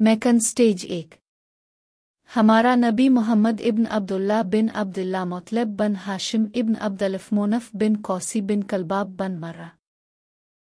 McKeon stage एक। हमारा नबी मोहम्मद इब्न अब्दुल्ला बिन अब्दुल्ला मतलब बन हाशिम इब्न अब्दुलफ मोनफ बिन कौसी बिन कलबाब बन मर्रा।